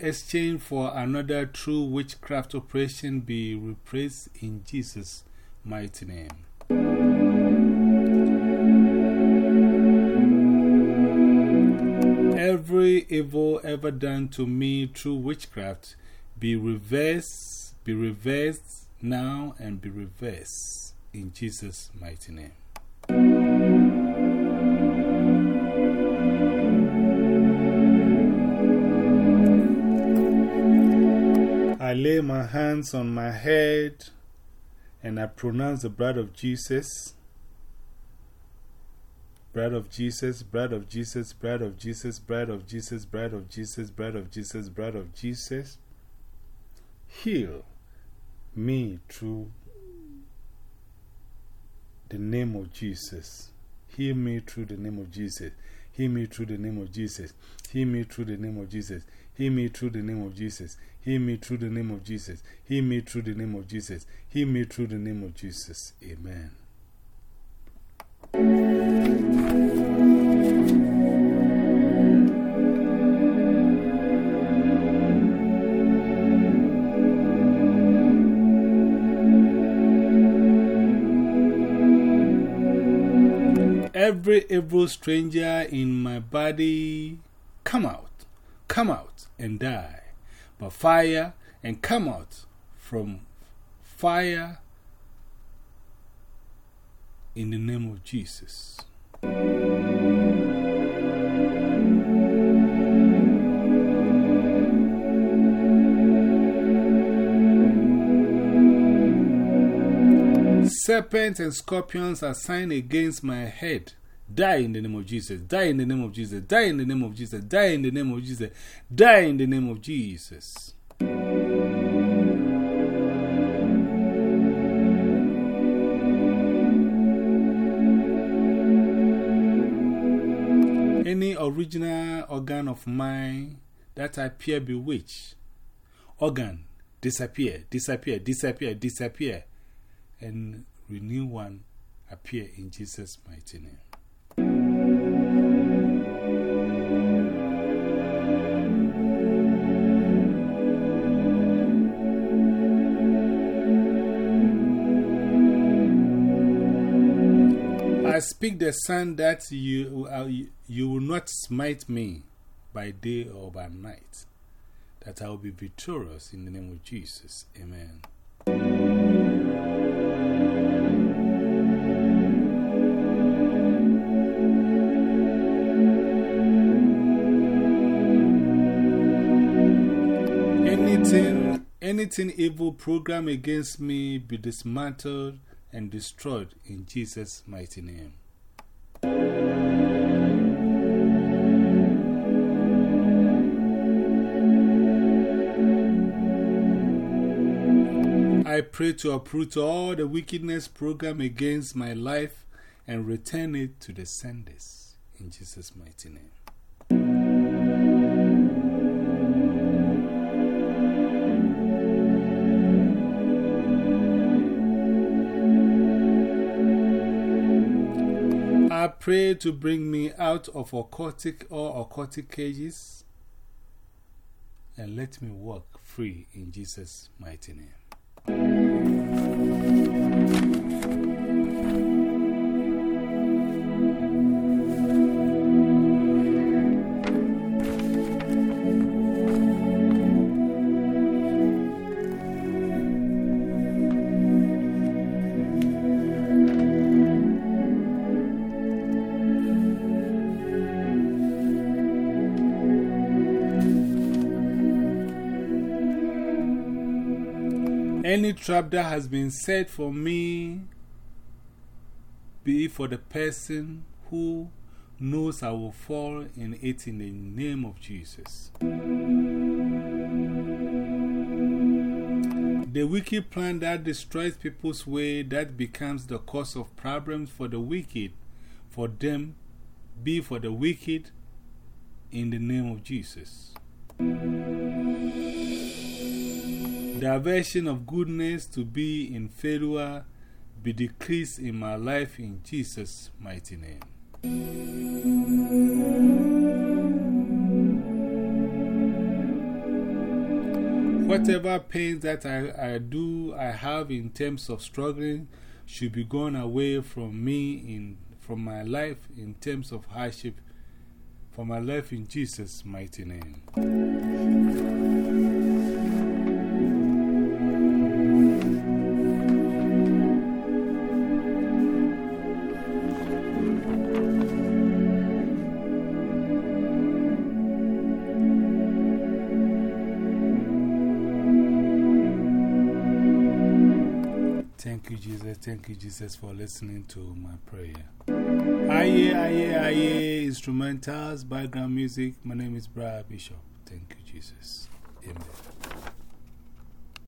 exchange for another true witchcraft operation be replaced in Jesus' mighty name. Every evil ever done to me through witchcraft be reversed, be reversed now and be reversed in Jesus' mighty name. Lay my hands on my head and I pronounce the blood of Jesus. Blood of Jesus, blood of Jesus, blood of Jesus, blood of Jesus, blood of Jesus, blood of Jesus, blood of Jesus. Heal me through the name of Jesus. Heal me through the name of Jesus. Heal me through the name of Jesus. Heal me through the name of Jesus. Heal me through the name of Jesus. Heal me through the name of Jesus. Heal me through the name of Jesus. Heal me through the name of Jesus. Amen. Every evil stranger in my body, come out, come out and die. But fire and come out from fire in the name of Jesus. Serpents and scorpions are signed against my head. Die in the name of Jesus. Die in the name of Jesus. Die in the name of Jesus. Die in the name of Jesus. Die in the name of Jesus. Any original organ of mine that appear bewitched, organ disappear, disappear, disappear, disappear, and renew one appear in Jesus' mighty name. Speak the sun that you, uh, you will not smite me by day or by night, that I will be victorious in the name of Jesus. Amen. Anything, anything evil program against me be dismantled and destroyed in Jesus' mighty name. I pray to uproot all the wickedness program against my life and return it to the senders in Jesus' mighty name. I pray to bring me out of occultic or occultic cages and let me walk free in Jesus' mighty name. Any trap that has been set for me, be for the person who knows I will fall in it in the name of Jesus. The wicked plan that destroys people's way, that becomes the cause of problems for the wicked, for them, be for the wicked in the name of Jesus. The aversion of goodness to be in failure be decreased in my life in Jesus' mighty name. Whatever pains that I, I do, I have in terms of struggling, should be gone away from me, in, from my life, in terms of hardship, for my life in Jesus' mighty name. Thank you, Jesus, for listening to my prayer. Aye, aye, aye, instrumentals, background music. My name is Brad Bishop. Thank you, Jesus. Amen.